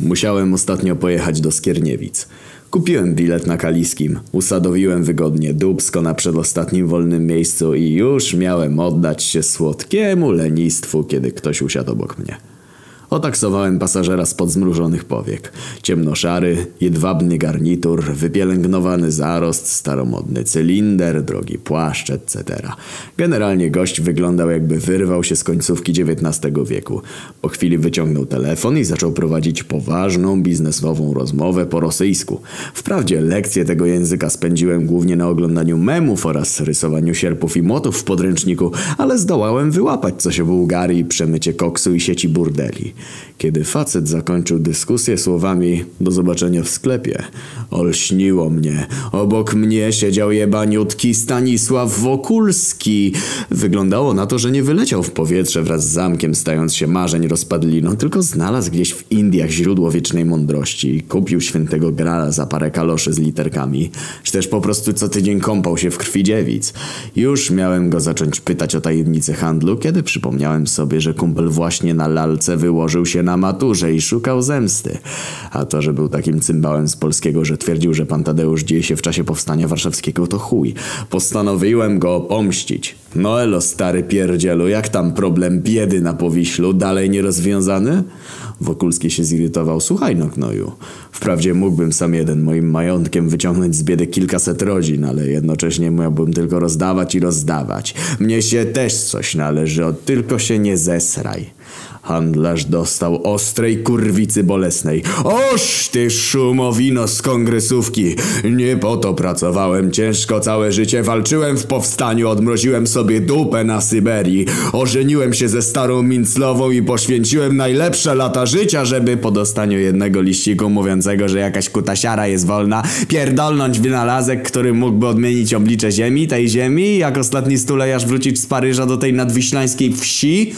Musiałem ostatnio pojechać do Skierniewic. Kupiłem bilet na Kaliskim, usadowiłem wygodnie dubsko na przedostatnim wolnym miejscu i już miałem oddać się słodkiemu lenistwu, kiedy ktoś usiadł obok mnie. Otaksowałem pasażera spod zmrużonych powiek. Ciemnoszary, jedwabny garnitur, wypielęgnowany zarost, staromodny cylinder, drogi płaszcz, etc. Generalnie gość wyglądał jakby wyrwał się z końcówki XIX wieku. Po chwili wyciągnął telefon i zaczął prowadzić poważną, biznesową rozmowę po rosyjsku. Wprawdzie lekcje tego języka spędziłem głównie na oglądaniu memów oraz rysowaniu sierpów i młotów w podręczniku, ale zdołałem wyłapać coś o Bułgarii, przemycie koksu i sieci burdeli. Kiedy facet zakończył dyskusję słowami do zobaczenia w sklepie, olśniło mnie. Obok mnie siedział jebaniutki Stanisław Wokulski. Wyglądało na to, że nie wyleciał w powietrze wraz z zamkiem, stając się marzeń rozpadliną, tylko znalazł gdzieś w Indiach źródło wiecznej mądrości. Kupił świętego grala za parę kaloszy z literkami, czy też po prostu co tydzień kąpał się w krwi dziewic. Już miałem go zacząć pytać o tajemnice handlu, kiedy przypomniałem sobie, że kumpel właśnie na lalce wyłożył się na maturze i szukał zemsty. A to, że był takim cymbałem z polskiego, że twierdził, że pan Tadeusz dzieje się w czasie powstania warszawskiego, to chuj. Postanowiłem go pomścić. No elo, stary pierdzielu, jak tam problem biedy na Powiślu? Dalej nierozwiązany? Wokulski się zirytował. Słuchaj no, gnoju. Wprawdzie mógłbym sam jeden moim majątkiem wyciągnąć z biedy kilkaset rodzin, ale jednocześnie miałbym tylko rozdawać i rozdawać. Mnie się też coś należy, od tylko się nie zesraj. Handlarz dostał ostrej kurwicy bolesnej. Oż ty szumowino z kongresówki! Nie po to pracowałem ciężko całe życie, walczyłem w powstaniu, odmroziłem sobie dupę na Syberii, ożeniłem się ze starą Minclową i poświęciłem najlepsze lata życia, żeby po dostaniu jednego liściku mówiącego, że jakaś kutasiara jest wolna, pierdolnąć wynalazek, który mógłby odmienić oblicze ziemi, tej ziemi, jak ostatni stulejarz wrócić z Paryża do tej nadwiślańskiej wsi...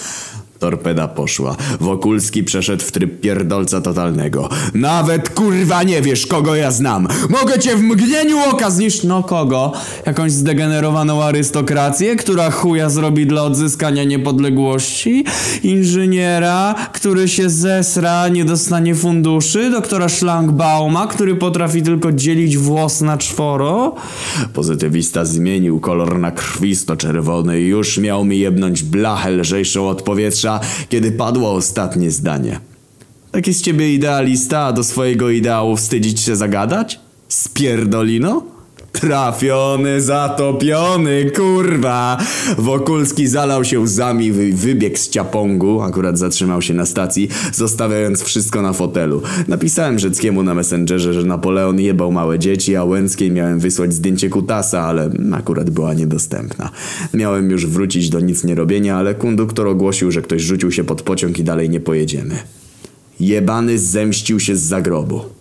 Torpeda poszła. Wokulski przeszedł w tryb pierdolca totalnego. Nawet kurwa nie wiesz, kogo ja znam. Mogę cię w mgnieniu oka zniszczyć. No kogo? Jakąś zdegenerowaną arystokrację, która chuja zrobi dla odzyskania niepodległości? Inżyniera, który się zesra, nie dostanie funduszy? Doktora Schlangbauma, który potrafi tylko dzielić włos na czworo? Pozytywista zmienił kolor na krwisto-czerwony i już miał mi jebnąć blachę lżejszą od powietrza, kiedy padło ostatnie zdanie. Taki z ciebie idealista, a do swojego ideału wstydzić się zagadać? Spierdolino? Trafiony, zatopiony, kurwa! Wokulski zalał się łzami, wy wybiegł z ciapongu, akurat zatrzymał się na stacji, zostawiając wszystko na fotelu. Napisałem Rzeckiemu na Messengerze, że Napoleon jebał małe dzieci, a Łęckiej miałem wysłać zdjęcie kutasa, ale akurat była niedostępna. Miałem już wrócić do nic nie robienia, ale konduktor ogłosił, że ktoś rzucił się pod pociąg i dalej nie pojedziemy. Jebany zemścił się z zagrobu.